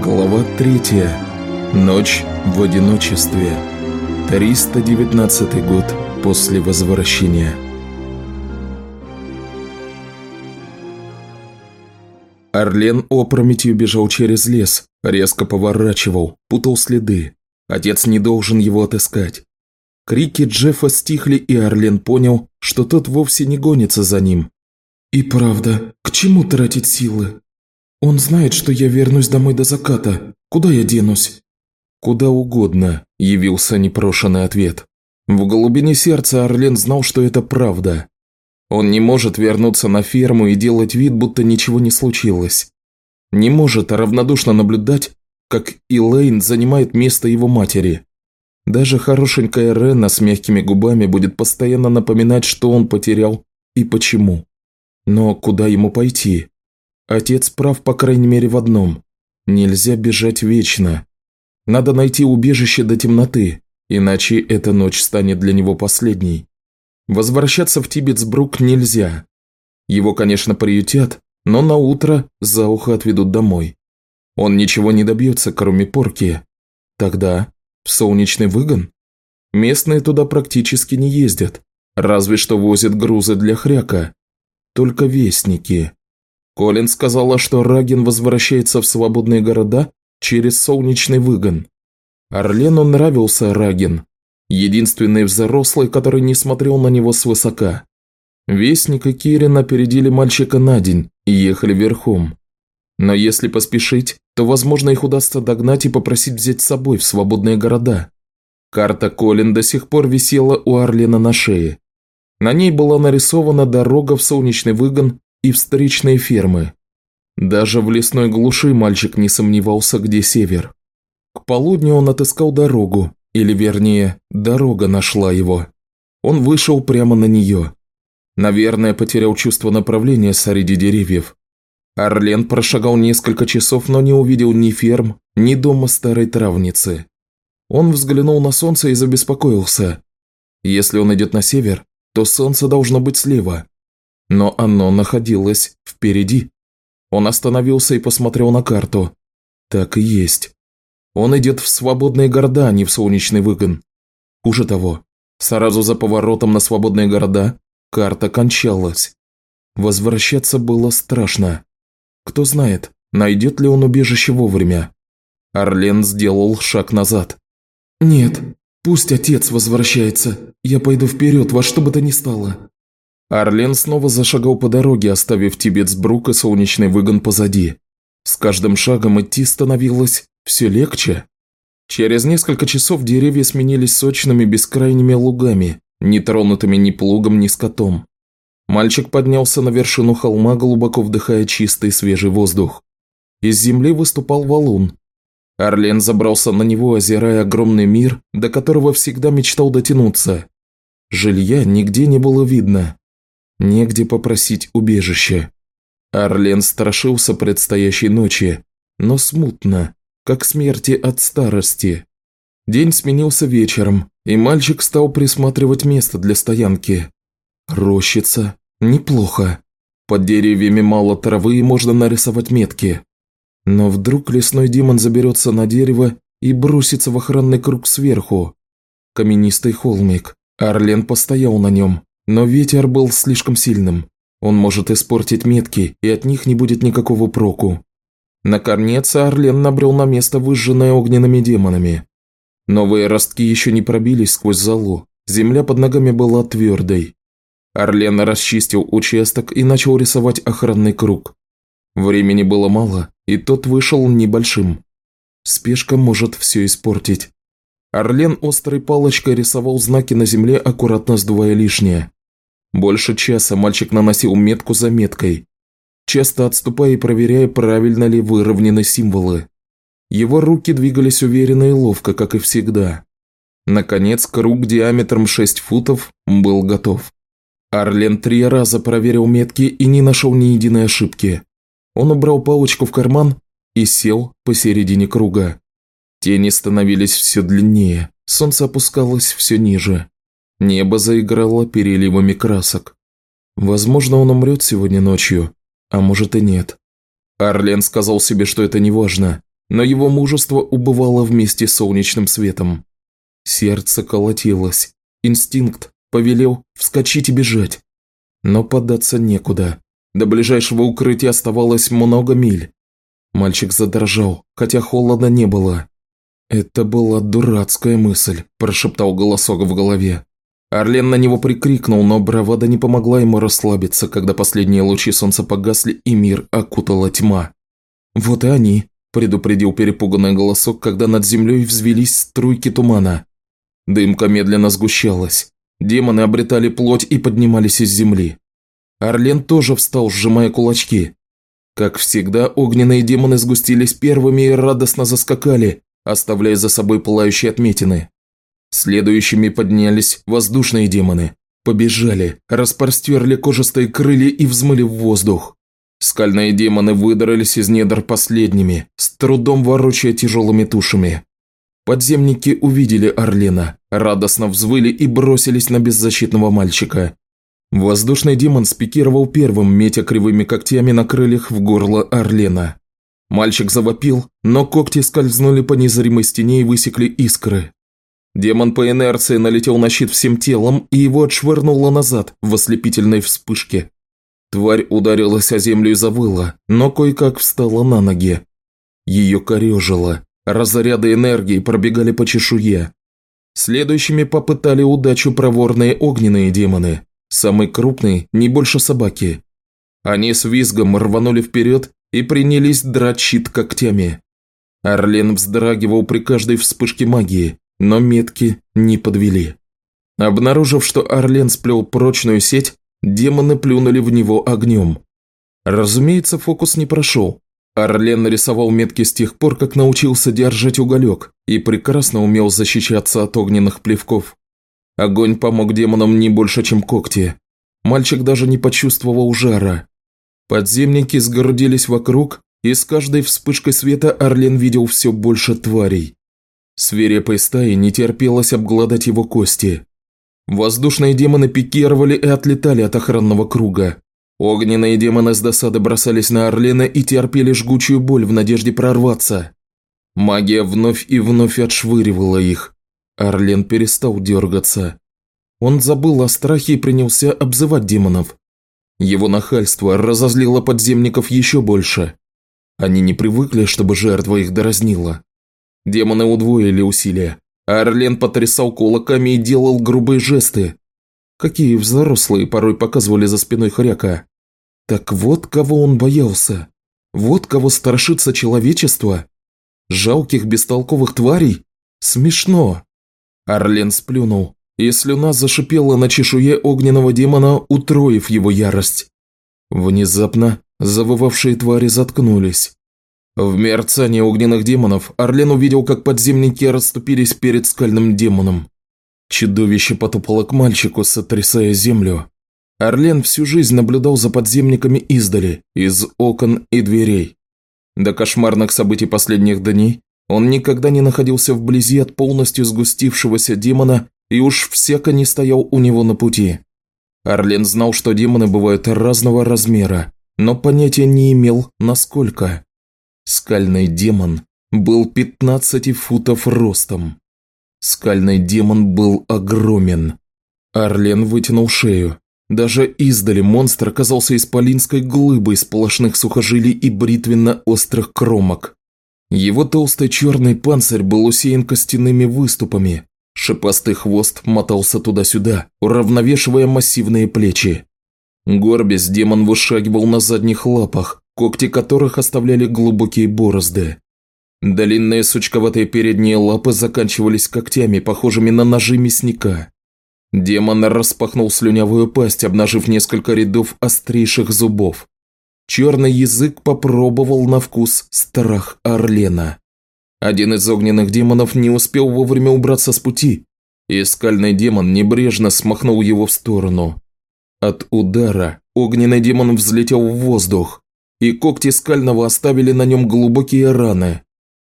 Глава третья. Ночь в одиночестве. 319 год после возвращения. Орлен опрометью бежал через лес, резко поворачивал, путал следы. Отец не должен его отыскать. Крики Джеффа стихли, и Орлен понял, что тот вовсе не гонится за ним. «И правда, к чему тратить силы? Он знает, что я вернусь домой до заката. Куда я денусь?» «Куда угодно», – явился непрошенный ответ. В глубине сердца Орлен знал, что это правда. Он не может вернуться на ферму и делать вид, будто ничего не случилось. Не может равнодушно наблюдать, как Илэйн занимает место его матери. Даже хорошенькая Рена с мягкими губами будет постоянно напоминать, что он потерял и почему. Но куда ему пойти? Отец прав, по крайней мере, в одном. Нельзя бежать вечно. Надо найти убежище до темноты, иначе эта ночь станет для него последней. Возвращаться в Тибетсбрук нельзя. Его, конечно, приютят, но на утро за ухо отведут домой. Он ничего не добьется, кроме порки. Тогда в солнечный выгон? Местные туда практически не ездят, разве что возят грузы для хряка. Только вестники. Колин сказала, что Рагин возвращается в свободные города через солнечный выгон. Орлену нравился Рагин, единственный взрослый, который не смотрел на него свысока. Вестник и Кирин опередили мальчика на день и ехали верхом. Но если поспешить, то, возможно, их удастся догнать и попросить взять с собой в свободные города. Карта Колин до сих пор висела у Орлена на шее. На ней была нарисована дорога в солнечный выгон и встречные фермы. Даже в лесной глуши мальчик не сомневался, где север. К полудню он отыскал дорогу, или вернее, дорога нашла его. Он вышел прямо на нее. Наверное, потерял чувство направления среди деревьев. Орлен прошагал несколько часов, но не увидел ни ферм, ни дома старой травницы. Он взглянул на солнце и забеспокоился. Если он идет на север, то солнце должно быть слева. Но оно находилось впереди. Он остановился и посмотрел на карту. Так и есть. Он идет в свободные города, а не в солнечный выгон. Хуже того, сразу за поворотом на свободные города карта кончалась. Возвращаться было страшно. Кто знает, найдет ли он убежище вовремя. Орлен сделал шаг назад. «Нет, пусть отец возвращается. Я пойду вперед, во что бы то ни стало». Орлен снова зашагал по дороге, оставив Тибетсбрук и солнечный выгон позади. С каждым шагом идти становилось все легче. Через несколько часов деревья сменились сочными бескрайними лугами, не тронутыми ни плугом, ни скотом. Мальчик поднялся на вершину холма, глубоко вдыхая чистый свежий воздух. Из земли выступал валун. Орлен забрался на него, озирая огромный мир, до которого всегда мечтал дотянуться. Жилья нигде не было видно. Негде попросить убежища. Орлен страшился предстоящей ночи, но смутно, как смерти от старости. День сменился вечером, и мальчик стал присматривать место для стоянки. Рощица, Неплохо. Под деревьями мало травы и можно нарисовать метки. Но вдруг лесной демон заберется на дерево и бросится в охранный круг сверху. Каменистый холмик. Орлен постоял на нем, но ветер был слишком сильным. Он может испортить метки, и от них не будет никакого проку. Наконец Орлен набрел на место, выжженное огненными демонами. Новые ростки еще не пробились сквозь залу. Земля под ногами была твердой. Орлен расчистил участок и начал рисовать охранный круг. Времени было мало, и тот вышел небольшим. Спешка может все испортить. Орлен острой палочкой рисовал знаки на земле, аккуратно сдувая лишнее. Больше часа мальчик наносил метку за меткой, часто отступая и проверяя, правильно ли выровнены символы. Его руки двигались уверенно и ловко, как и всегда. Наконец, круг диаметром 6 футов был готов. Арлен три раза проверил метки и не нашел ни единой ошибки. Он убрал палочку в карман и сел посередине круга. Тени становились все длиннее, солнце опускалось все ниже. Небо заиграло переливами красок. Возможно, он умрет сегодня ночью, а может и нет. Арлен сказал себе, что это не важно. но его мужество убывало вместе с солнечным светом. Сердце колотилось. Инстинкт повелел вскочить и бежать. Но податься некуда. До ближайшего укрытия оставалось много миль. Мальчик задрожал, хотя холода не было. «Это была дурацкая мысль», – прошептал голосок в голове. Орлен на него прикрикнул, но бравада не помогла ему расслабиться, когда последние лучи солнца погасли и мир окутала тьма. «Вот и они», – предупредил перепуганный голосок, когда над землей взвелись струйки тумана. Дымка медленно сгущалась. Демоны обретали плоть и поднимались из земли. Орлен тоже встал, сжимая кулачки. Как всегда, огненные демоны сгустились первыми и радостно заскакали, оставляя за собой пылающие отметины. Следующими поднялись воздушные демоны. Побежали, распростерли кожистые крылья и взмыли в воздух. Скальные демоны выдрались из недр последними, с трудом ворочая тяжелыми тушами. Подземники увидели Орлена, радостно взвыли и бросились на беззащитного мальчика. Воздушный демон спикировал первым, метя кривыми когтями на крыльях в горло Орлена. Мальчик завопил, но когти скользнули по незримой стене и высекли искры. Демон по инерции налетел на щит всем телом и его отшвырнуло назад в ослепительной вспышке. Тварь ударилась о землю и завыла, но кое-как встала на ноги. Ее корежило, разряды энергии пробегали по чешуе. Следующими попытали удачу проворные огненные демоны, самый крупный, не больше собаки. Они с визгом рванули вперед и принялись щит когтями. Орлен вздрагивал при каждой вспышке магии, но метки не подвели. Обнаружив, что Орлен сплел прочную сеть, демоны плюнули в него огнем. Разумеется, фокус не прошел. Орлен нарисовал метки с тех пор, как научился держать уголек и прекрасно умел защищаться от огненных плевков. Огонь помог демонам не больше, чем когти. Мальчик даже не почувствовал жара. Подземники сгордились вокруг, и с каждой вспышкой света Орлен видел все больше тварей. Свирепой стаи не терпелось обглодать его кости. Воздушные демоны пикировали и отлетали от охранного круга. Огненные демоны с досады бросались на Орлена и терпели жгучую боль в надежде прорваться. Магия вновь и вновь отшвыривала их. Орлен перестал дергаться. Он забыл о страхе и принялся обзывать демонов. Его нахальство разозлило подземников еще больше. Они не привыкли, чтобы жертва их дразнила. Демоны удвоили усилия. Арлен потрясал кулаками и делал грубые жесты. Какие взрослые порой показывали за спиной хряка. Так вот кого он боялся. Вот кого страшится человечество. Жалких бестолковых тварей? Смешно. Арлен сплюнул и слюна зашипела на чешуе огненного демона, утроив его ярость. Внезапно завывавшие твари заткнулись. В мерцании огненных демонов Орлен увидел, как подземники расступились перед скальным демоном. Чудовище потопало к мальчику, сотрясая землю. Орлен всю жизнь наблюдал за подземниками издали, из окон и дверей. До кошмарных событий последних дней он никогда не находился вблизи от полностью сгустившегося демона и уж всяко не стоял у него на пути. Арлен знал, что демоны бывают разного размера, но понятия не имел, насколько. Скальный демон был 15 футов ростом. Скальный демон был огромен. Арлен вытянул шею. Даже издали монстр оказался исполинской глыбой сплошных сухожилий и бритвенно-острых кромок. Его толстый черный панцирь был усеян костяными выступами, Шипастый хвост мотался туда-сюда, уравновешивая массивные плечи. Горбис демон вышагивал на задних лапах, когти которых оставляли глубокие борозды. Длинные сучковатые передние лапы заканчивались когтями, похожими на ножи мясника. Демон распахнул слюнявую пасть, обнажив несколько рядов острейших зубов. Черный язык попробовал на вкус страх Орлена. Один из огненных демонов не успел вовремя убраться с пути, и скальный демон небрежно смахнул его в сторону. От удара огненный демон взлетел в воздух, и когти скального оставили на нем глубокие раны.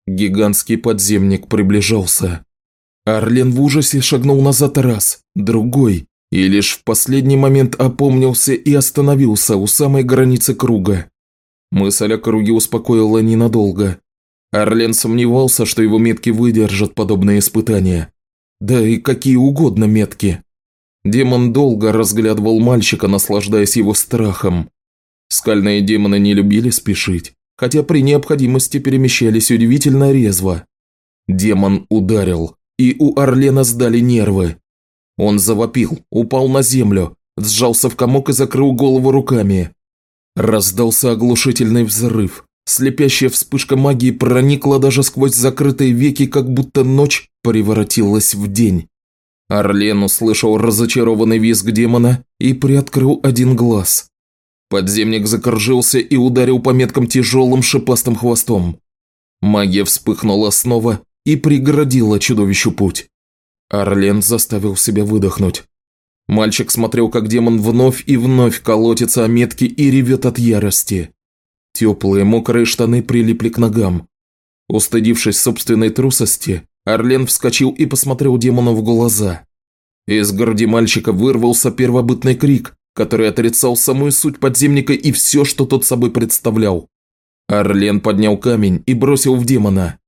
Гигантский подземник приближался. Орлен в ужасе шагнул назад раз, другой, и лишь в последний момент опомнился и остановился у самой границы круга. Мысль о круге успокоила ненадолго. Арлен сомневался, что его метки выдержат подобные испытания. Да и какие угодно метки. Демон долго разглядывал мальчика, наслаждаясь его страхом. Скальные демоны не любили спешить, хотя при необходимости перемещались удивительно резво. Демон ударил, и у Орлена сдали нервы. Он завопил, упал на землю, сжался в комок и закрыл голову руками. Раздался оглушительный взрыв. Слепящая вспышка магии проникла даже сквозь закрытые веки, как будто ночь превратилась в день. Орлен услышал разочарованный визг демона и приоткрыл один глаз. Подземник закружился и ударил по меткам тяжелым шипастым хвостом. Магия вспыхнула снова и преградила чудовищу путь. Орлен заставил себя выдохнуть. Мальчик смотрел, как демон вновь и вновь колотится о метки и ревет от ярости. Теплые мокрые штаны прилипли к ногам. Устыдившись собственной трусости, Орлен вскочил и посмотрел демону в глаза. Из груди мальчика вырвался первобытный крик, который отрицал самую суть подземника и все, что тот собой представлял. Орлен поднял камень и бросил в демона.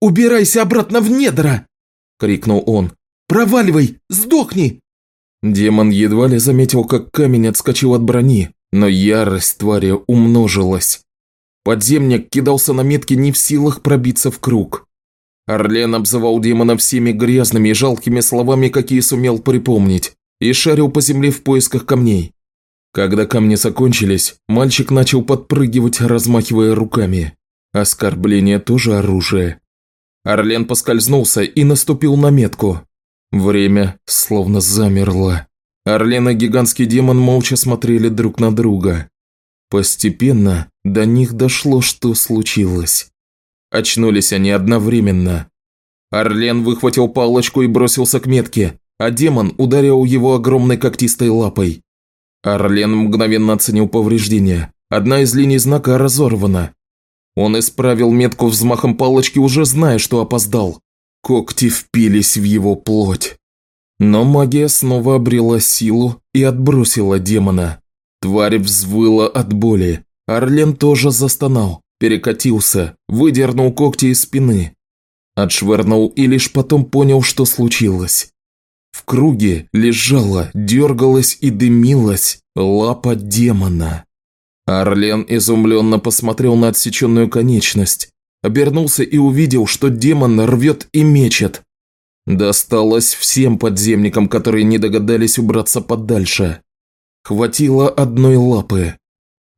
«Убирайся обратно в недра!» – крикнул он. «Проваливай! Сдохни!» Демон едва ли заметил, как камень отскочил от брони, но ярость твари умножилась. Подземник кидался на метки не в силах пробиться в круг. Орлен обзывал демона всеми грязными и жалкими словами, какие сумел припомнить, и шарил по земле в поисках камней. Когда камни закончились, мальчик начал подпрыгивать, размахивая руками. Оскорбление тоже оружие. Орлен поскользнулся и наступил на метку. Время словно замерло. Орлен и гигантский демон молча смотрели друг на друга. Постепенно до них дошло, что случилось. Очнулись они одновременно. Орлен выхватил палочку и бросился к метке, а демон ударил его огромной когтистой лапой. Орлен мгновенно оценил повреждения. Одна из линий знака разорвана. Он исправил метку взмахом палочки, уже зная, что опоздал. Когти впились в его плоть. Но магия снова обрела силу и отбросила демона. Тварь взвыла от боли. Орлен тоже застонал, перекатился, выдернул когти из спины. Отшвырнул и лишь потом понял, что случилось. В круге лежала, дергалась и дымилась лапа демона. Орлен изумленно посмотрел на отсеченную конечность, обернулся и увидел, что демон рвет и мечет. Досталось всем подземникам, которые не догадались убраться подальше. Хватило одной лапы.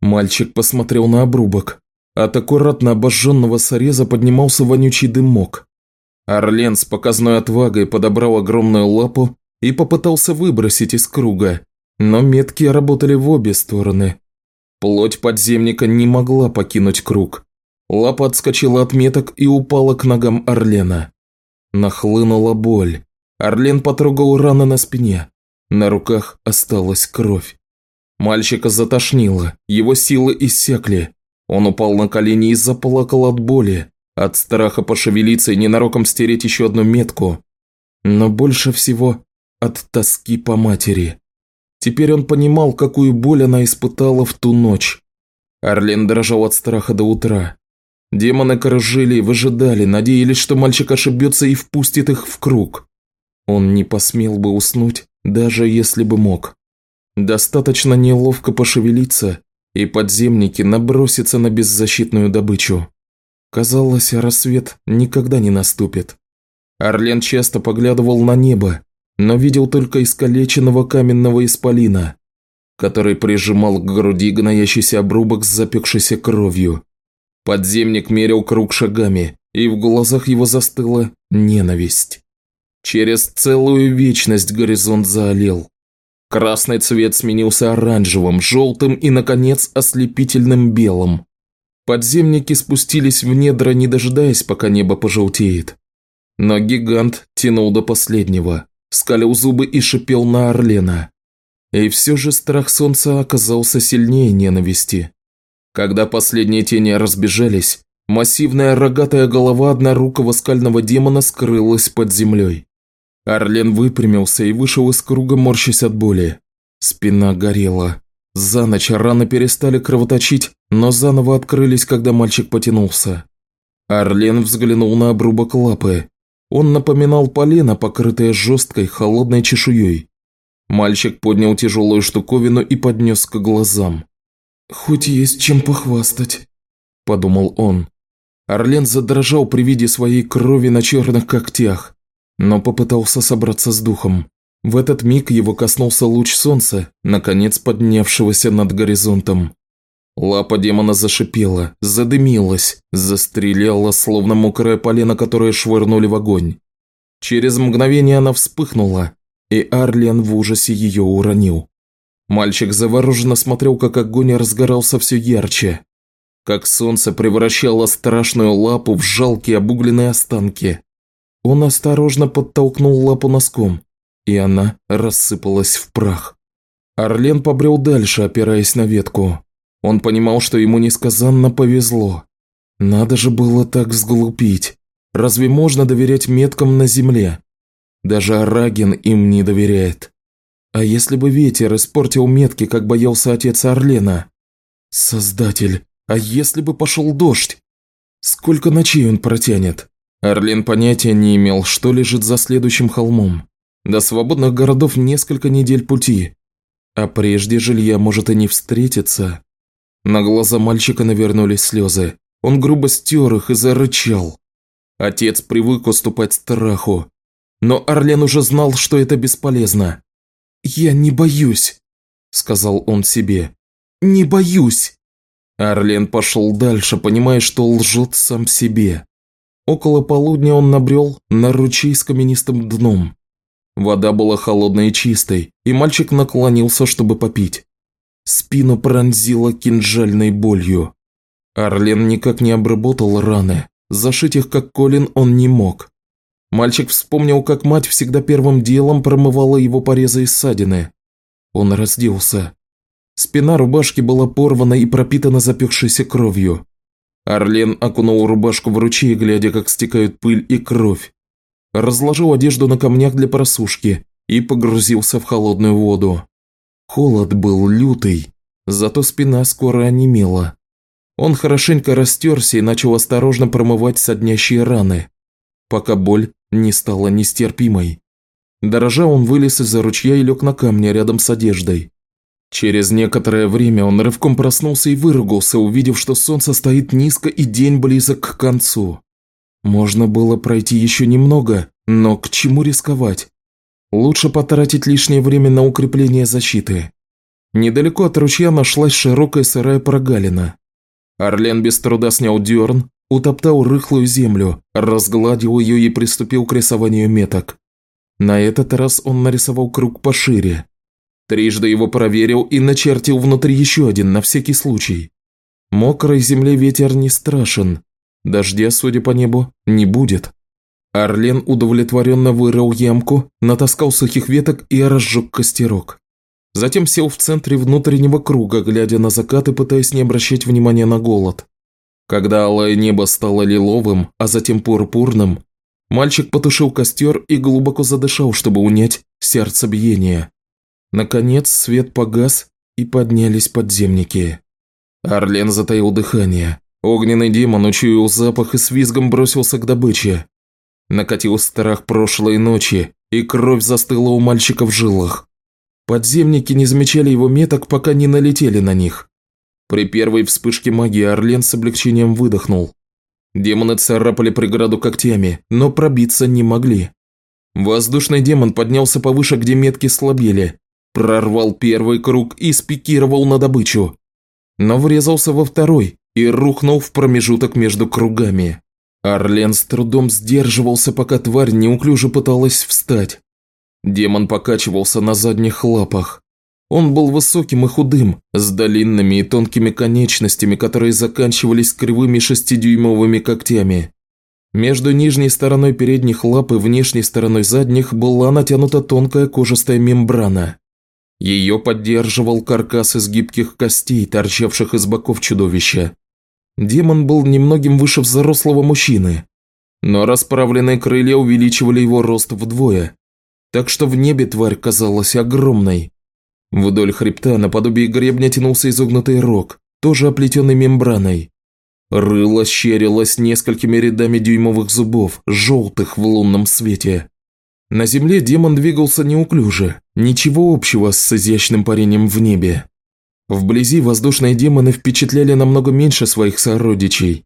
Мальчик посмотрел на обрубок. От аккуратно обожженного сореза поднимался вонючий дымок. Орлен с показной отвагой подобрал огромную лапу и попытался выбросить из круга, но метки работали в обе стороны. Плоть подземника не могла покинуть круг. Лапа отскочила от меток и упала к ногам Орлена. Нахлынула боль. Орлен потрогал раны на спине. На руках осталась кровь. Мальчика затошнило, его силы иссякли. Он упал на колени и заплакал от боли, от страха пошевелиться и ненароком стереть еще одну метку. Но больше всего от тоски по матери. Теперь он понимал, какую боль она испытала в ту ночь. Орлен дрожал от страха до утра. Демоны коржили и выжидали, надеялись, что мальчик ошибется и впустит их в круг. Он не посмел бы уснуть, даже если бы мог. Достаточно неловко пошевелиться, и подземники набросятся на беззащитную добычу. Казалось, рассвет никогда не наступит. Орлен часто поглядывал на небо, но видел только искалеченного каменного исполина, который прижимал к груди гноящийся обрубок с запекшейся кровью. Подземник мерил круг шагами, и в глазах его застыла ненависть. Через целую вечность горизонт заолел. Красный цвет сменился оранжевым, желтым и, наконец, ослепительным белым. Подземники спустились в недра, не дожидаясь, пока небо пожелтеет. Но гигант тянул до последнего, скалил зубы и шипел на Орлена. И все же страх солнца оказался сильнее ненависти. Когда последние тени разбежались, массивная рогатая голова однорукого скального демона скрылась под землей. Орлен выпрямился и вышел из круга, морщась от боли. Спина горела. За ночь раны перестали кровоточить, но заново открылись, когда мальчик потянулся. Орлен взглянул на обрубок лапы. Он напоминал полено, покрытое жесткой, холодной чешуей. Мальчик поднял тяжелую штуковину и поднес к глазам. «Хоть есть чем похвастать», – подумал он. Орлен задрожал при виде своей крови на черных когтях, но попытался собраться с духом. В этот миг его коснулся луч солнца, наконец поднявшегося над горизонтом. Лапа демона зашипела, задымилась, застрелела, словно мокрая полено, которое швырнули в огонь. Через мгновение она вспыхнула, и Арлен в ужасе ее уронил. Мальчик завороженно смотрел, как огонь разгорался все ярче, как солнце превращало страшную лапу в жалкие обугленные останки. Он осторожно подтолкнул лапу носком, и она рассыпалась в прах. Орлен побрел дальше, опираясь на ветку. Он понимал, что ему несказанно повезло. Надо же было так сглупить. Разве можно доверять меткам на земле? Даже Арагин им не доверяет. А если бы ветер испортил метки, как боялся отец Орлена? Создатель, а если бы пошел дождь? Сколько ночей он протянет? Орлен понятия не имел, что лежит за следующим холмом. До свободных городов несколько недель пути. А прежде жилья может и не встретиться. На глаза мальчика навернулись слезы. Он грубо стер их и зарычал. Отец привык уступать страху. Но Орлен уже знал, что это бесполезно. «Я не боюсь», – сказал он себе. «Не боюсь». Орлен пошел дальше, понимая, что лжет сам себе. Около полудня он набрел на ручей с каменистым дном. Вода была холодной и чистой, и мальчик наклонился, чтобы попить. Спину пронзило кинжальной болью. Арлен никак не обработал раны. Зашить их, как Колин, он не мог. Мальчик вспомнил, как мать всегда первым делом промывала его порезы и ссадины. Он разделся. Спина рубашки была порвана и пропитана запекшейся кровью. Арлен окунул рубашку в ручей, глядя, как стекают пыль и кровь. Разложил одежду на камнях для просушки и погрузился в холодную воду. Холод был лютый, зато спина скоро онемела. Он хорошенько растерся и начал осторожно промывать соднящие раны, пока боль не стала нестерпимой. Дорожа он вылез из-за ручья и лег на камне рядом с одеждой. Через некоторое время он рывком проснулся и выругался, увидев, что солнце стоит низко и день близок к концу. Можно было пройти еще немного, но к чему рисковать? Лучше потратить лишнее время на укрепление защиты. Недалеко от ручья нашлась широкая сырая прогалина. Орлен без труда снял дерн, утоптал рыхлую землю, разгладил ее и приступил к рисованию меток. На этот раз он нарисовал круг пошире. Трижды его проверил и начертил внутри еще один на всякий случай. Мокрой земле ветер не страшен. Дождя, судя по небу, не будет. Орлен удовлетворенно вырыл ямку, натаскал сухих веток и разжег костерок. Затем сел в центре внутреннего круга, глядя на закат и пытаясь не обращать внимания на голод. Когда алое небо стало лиловым, а затем пурпурным, мальчик потушил костер и глубоко задышал, чтобы унять сердцебиение. Наконец свет погас, и поднялись подземники. Орлен затаил дыхание. Огненный демон учуял запах и с визгом бросился к добыче. Накатил страх прошлой ночи, и кровь застыла у мальчика в жилах. Подземники не замечали его меток, пока не налетели на них. При первой вспышке магии Орлен с облегчением выдохнул. Демоны царапали преграду когтями, но пробиться не могли. Воздушный демон поднялся повыше, где метки слабели, прорвал первый круг и спикировал на добычу. Но врезался во второй и рухнул в промежуток между кругами. Орлен с трудом сдерживался, пока тварь неуклюже пыталась встать. Демон покачивался на задних лапах. Он был высоким и худым, с длинными и тонкими конечностями, которые заканчивались кривыми шестидюймовыми когтями. Между нижней стороной передних лап и внешней стороной задних была натянута тонкая кожистая мембрана. Ее поддерживал каркас из гибких костей, торчавших из боков чудовища. Демон был немногим выше взрослого мужчины, но расправленные крылья увеличивали его рост вдвое, так что в небе тварь казалась огромной. Вдоль хребта наподобие гребня тянулся изогнутый рог, тоже оплетенный мембраной. Рыло щерилось несколькими рядами дюймовых зубов, желтых в лунном свете. На земле демон двигался неуклюже, ничего общего с изящным парением в небе. Вблизи воздушные демоны впечатляли намного меньше своих сородичей.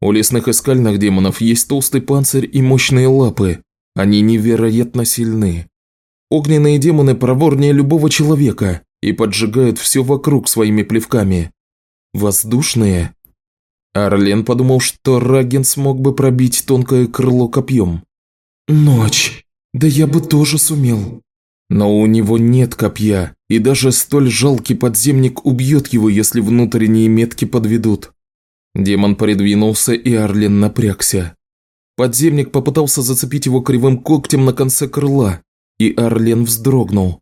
У лесных и скальных демонов есть толстый панцирь и мощные лапы, они невероятно сильны. Огненные демоны проворнее любого человека и поджигают все вокруг своими плевками. Воздушные Арлен подумал, что Раген смог бы пробить тонкое крыло копьем. «Ночь! Да я бы тоже сумел!» Но у него нет копья, и даже столь жалкий подземник убьет его, если внутренние метки подведут. Демон придвинулся, и Арлен напрягся. Подземник попытался зацепить его кривым когтем на конце крыла, и Арлен вздрогнул.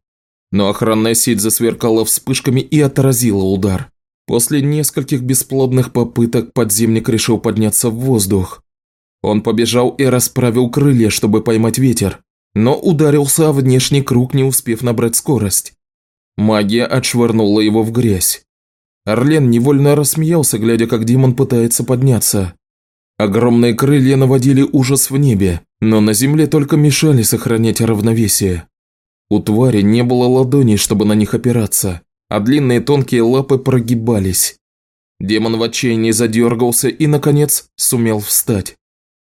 Но охранная сеть засверкала вспышками и отразила удар. После нескольких бесплодных попыток подземник решил подняться в воздух. Он побежал и расправил крылья, чтобы поймать ветер, но ударился о внешний круг, не успев набрать скорость. Магия отшвырнула его в грязь. Орлен невольно рассмеялся, глядя, как демон пытается подняться. Огромные крылья наводили ужас в небе, но на земле только мешали сохранять равновесие. У твари не было ладоней, чтобы на них опираться а длинные тонкие лапы прогибались. Демон в отчаянии задергался и, наконец, сумел встать.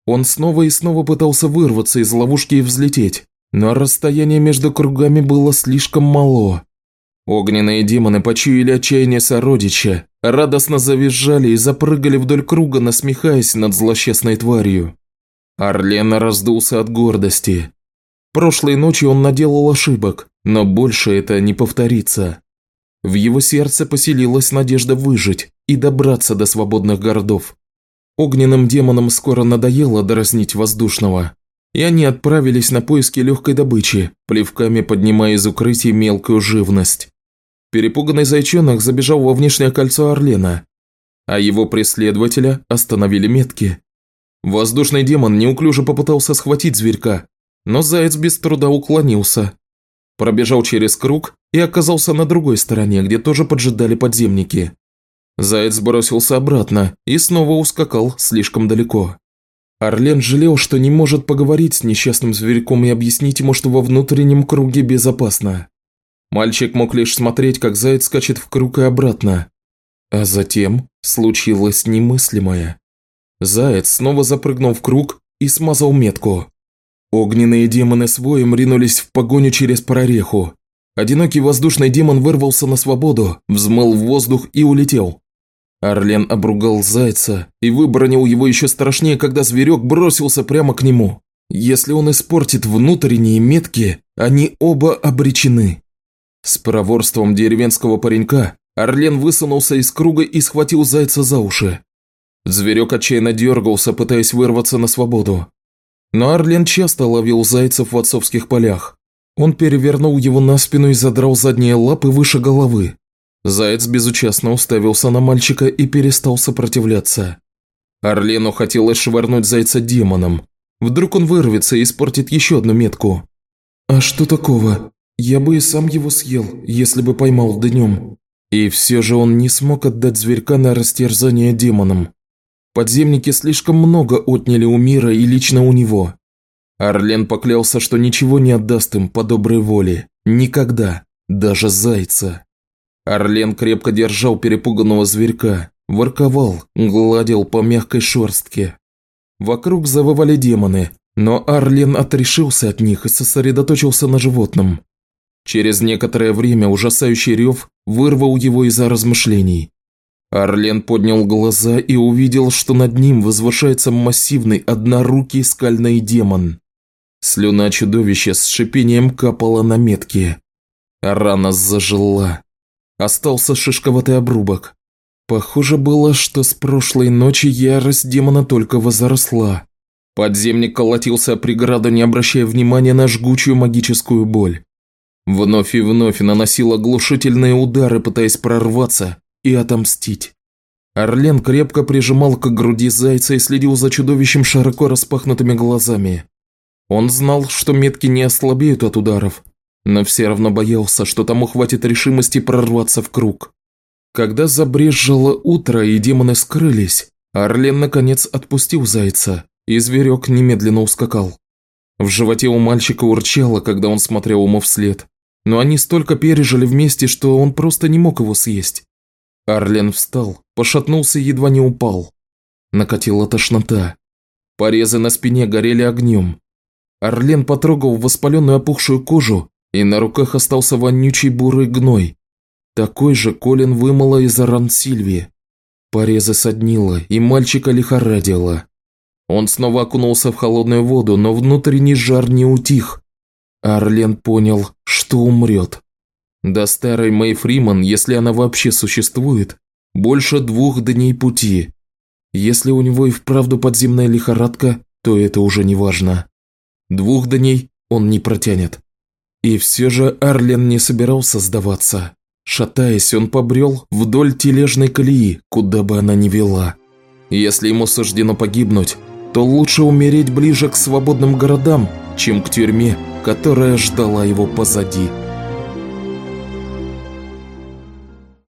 Он снова и снова пытался вырваться из ловушки и взлететь, но расстояние между кругами было слишком мало. Огненные демоны почуяли отчаяние сородича, радостно завизжали и запрыгали вдоль круга, насмехаясь над злосчастной тварью. Орлен раздулся от гордости. Прошлой ночью он наделал ошибок, но больше это не повторится. В его сердце поселилась надежда выжить и добраться до свободных городов. Огненным демонам скоро надоело дразнить воздушного, и они отправились на поиски легкой добычи, плевками поднимая из укрытий мелкую живность. Перепуганный зайчонок забежал во внешнее кольцо Орлена, а его преследователя остановили метки. Воздушный демон неуклюже попытался схватить зверька, но заяц без труда уклонился. Пробежал через круг и оказался на другой стороне, где тоже поджидали подземники. Заяц бросился обратно и снова ускакал слишком далеко. Орлен жалел, что не может поговорить с несчастным зверьком и объяснить ему, что во внутреннем круге безопасно. Мальчик мог лишь смотреть, как заяц скачет в круг и обратно. А затем случилось немыслимое. Заяц снова запрыгнул в круг и смазал метку. Огненные демоны с воем ринулись в погоню через прореху. Одинокий воздушный демон вырвался на свободу, взмыл в воздух и улетел. Орлен обругал зайца и выбронил его еще страшнее, когда зверек бросился прямо к нему. Если он испортит внутренние метки, они оба обречены. С проворством деревенского паренька Орлен высунулся из круга и схватил зайца за уши. Зверек отчаянно дергался, пытаясь вырваться на свободу. Но Орлен часто ловил зайцев в отцовских полях. Он перевернул его на спину и задрал задние лапы выше головы. Заяц безучастно уставился на мальчика и перестал сопротивляться. Орлену хотелось швырнуть зайца демоном. Вдруг он вырвется и испортит еще одну метку. «А что такого? Я бы и сам его съел, если бы поймал днем». И все же он не смог отдать зверька на растерзание демоном. Подземники слишком много отняли у мира и лично у него. Орлен поклялся, что ничего не отдаст им по доброй воле. Никогда. Даже зайца. Орлен крепко держал перепуганного зверька, ворковал, гладил по мягкой шерстке. Вокруг завывали демоны, но Арлен отрешился от них и сосредоточился на животном. Через некоторое время ужасающий рев вырвал его из-за размышлений. Арлен поднял глаза и увидел, что над ним возвышается массивный однорукий скальный демон. Слюна чудовища с шипением капала на метки. Рана зажила. Остался шишковатый обрубок. Похоже было, что с прошлой ночи ярость демона только возросла. Подземник колотился о преграду, не обращая внимания на жгучую магическую боль. Вновь и вновь наносил оглушительные удары, пытаясь прорваться и отомстить. Орлен крепко прижимал к груди зайца и следил за чудовищем широко распахнутыми глазами. Он знал, что метки не ослабеют от ударов, но все равно боялся, что тому хватит решимости прорваться в круг. Когда забрезжило утро и демоны скрылись, Арлен, наконец, отпустил зайца, и зверек немедленно ускакал. В животе у мальчика урчало, когда он смотрел ему вслед, но они столько пережили вместе, что он просто не мог его съесть. Арлен встал, пошатнулся и едва не упал. Накатила тошнота. Порезы на спине горели огнем. Орлен потрогал воспаленную опухшую кожу, и на руках остался вонючий бурый гной. Такой же Колин вымыла из ран Сильвии. Порезы соднило, и мальчика лихорадило. Он снова окунулся в холодную воду, но внутренний жар не утих. Арлен понял, что умрет. До старой Мэй Фриман, если она вообще существует, больше двух дней пути. Если у него и вправду подземная лихорадка, то это уже не важно. Двух дней он не протянет. И все же Арлен не собирался сдаваться. Шатаясь, он побрел вдоль тележной колеи, куда бы она ни вела. Если ему суждено погибнуть, то лучше умереть ближе к свободным городам, чем к тюрьме, которая ждала его позади.